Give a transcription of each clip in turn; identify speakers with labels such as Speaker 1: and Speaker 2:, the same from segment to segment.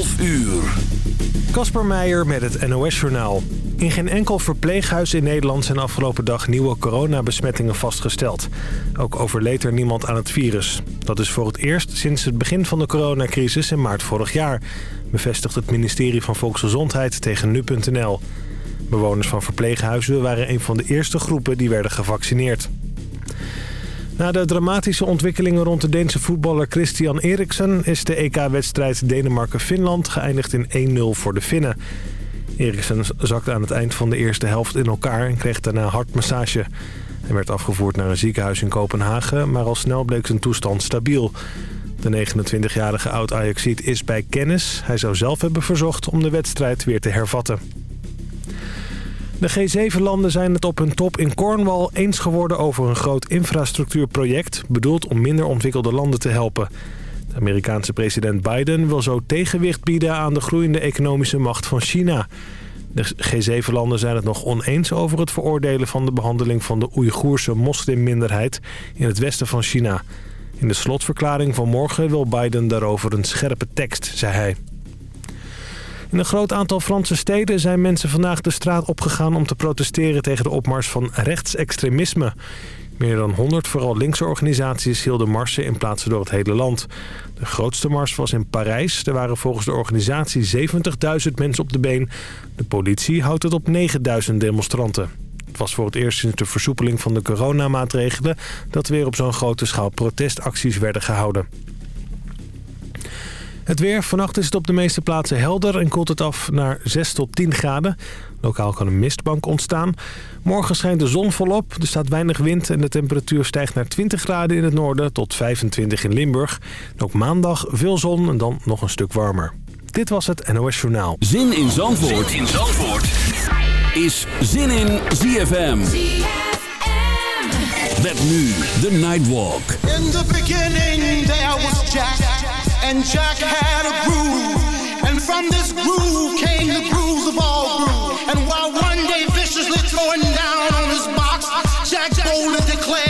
Speaker 1: 12 uur.
Speaker 2: Kasper Meijer met het NOS-journaal. In geen enkel verpleeghuis in Nederland zijn afgelopen dag nieuwe coronabesmettingen vastgesteld. Ook overleed er niemand aan het virus. Dat is voor het eerst sinds het begin van de coronacrisis in maart vorig jaar... bevestigt het ministerie van Volksgezondheid tegen nu.nl. Bewoners van verpleeghuizen waren een van de eerste groepen die werden gevaccineerd. Na de dramatische ontwikkelingen rond de Deense voetballer Christian Eriksen... is de EK-wedstrijd Denemarken-Finland geëindigd in 1-0 voor de Finnen. Eriksen zakte aan het eind van de eerste helft in elkaar en kreeg daarna hartmassage. Hij werd afgevoerd naar een ziekenhuis in Kopenhagen, maar al snel bleek zijn toestand stabiel. De 29-jarige oud-Ajaxiet is bij kennis. Hij zou zelf hebben verzocht om de wedstrijd weer te hervatten. De G7-landen zijn het op hun top in Cornwall eens geworden over een groot infrastructuurproject... bedoeld om minder ontwikkelde landen te helpen. De Amerikaanse president Biden wil zo tegenwicht bieden aan de groeiende economische macht van China. De G7-landen zijn het nog oneens over het veroordelen van de behandeling van de Oeigoerse moslimminderheid in het westen van China. In de slotverklaring van morgen wil Biden daarover een scherpe tekst, zei hij. In een groot aantal Franse steden zijn mensen vandaag de straat opgegaan om te protesteren tegen de opmars van rechtsextremisme. Meer dan 100 vooral linkse organisaties hielden marsen in plaatsen door het hele land. De grootste mars was in Parijs. Er waren volgens de organisatie 70.000 mensen op de been. De politie houdt het op 9.000 demonstranten. Het was voor het eerst sinds de versoepeling van de coronamaatregelen... dat weer op zo'n grote schaal protestacties werden gehouden. Het weer. Vannacht is het op de meeste plaatsen helder en koelt het af naar 6 tot 10 graden. Lokaal kan een mistbank ontstaan. Morgen schijnt de zon volop. Er staat weinig wind en de temperatuur stijgt naar 20 graden in het noorden tot 25 in Limburg. En ook maandag veel zon en dan nog een stuk warmer. Dit was het NOS Journaal.
Speaker 1: Zin in Zandvoort, zin in Zandvoort. is Zin in ZFM. Met nu de Nightwalk.
Speaker 3: In the beginning there was Jack. And Jack had a groove. And from this groove came the grooves of all grooves. And while one day viciously throwing down on his box, Jack boldly declared,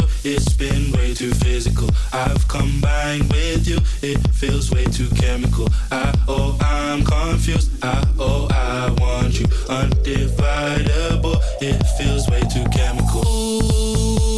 Speaker 4: You? It's been way too physical. I've combined with you. It feels way too chemical. I oh I'm confused. I oh I want you undividable. It feels way too chemical. Ooh,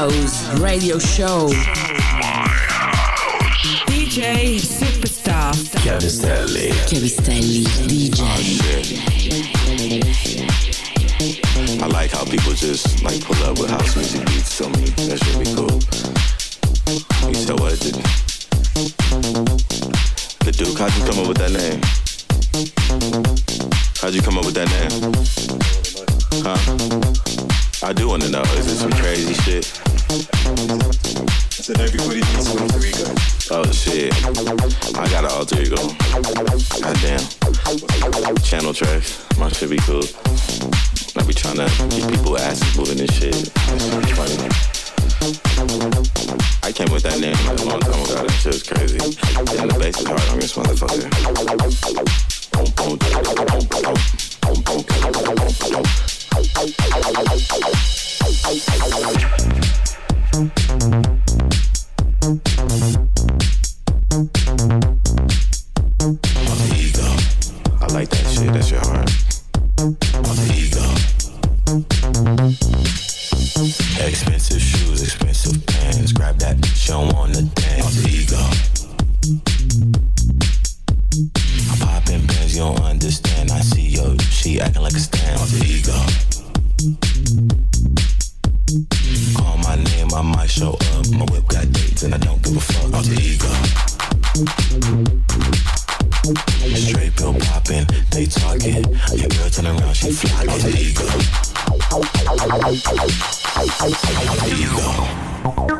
Speaker 5: House Radio Show.
Speaker 6: DJ
Speaker 7: Superstar.
Speaker 8: Chiavistelli.
Speaker 5: Chiavistelli DJ.
Speaker 9: I like how people just like pull up with house music beats So me. That's really cool. You said what? The, the Duke, how'd you come up with that name? How'd you come up with that name? Huh? I do wanna know, is it some crazy shit?
Speaker 10: Said everybody needs an alter ego.
Speaker 9: Oh shit, I got an alter ego. Goddamn. Channel tracks, my shit be cool. I be trying to get people asses moving and shit. I came with that name a long time ago. That shit crazy. And the bass is hard on this motherfucker. Bye.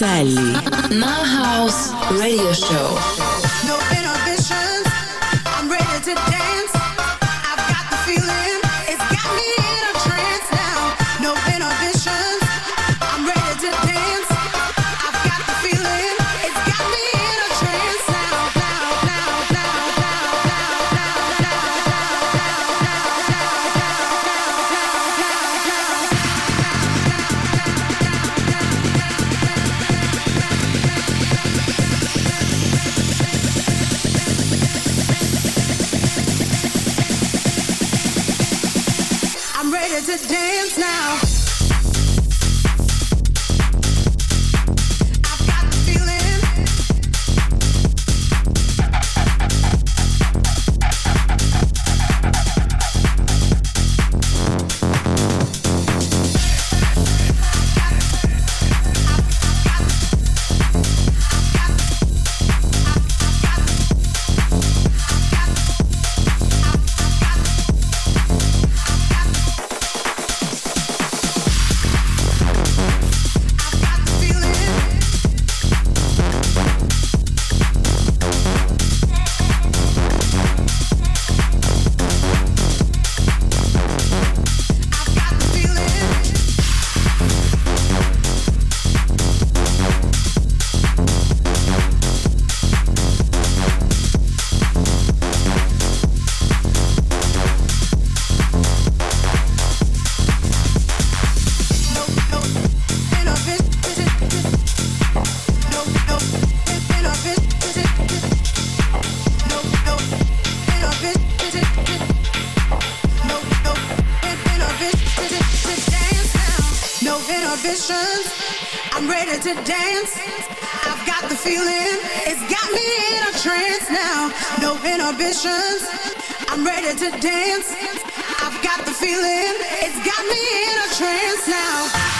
Speaker 11: Sally. no inhibitions. I'm ready to dance. I've got the feeling, it's got me in a trance now. No inhibitions. I'm ready to dance. I've got the feeling, it's got me in a trance now.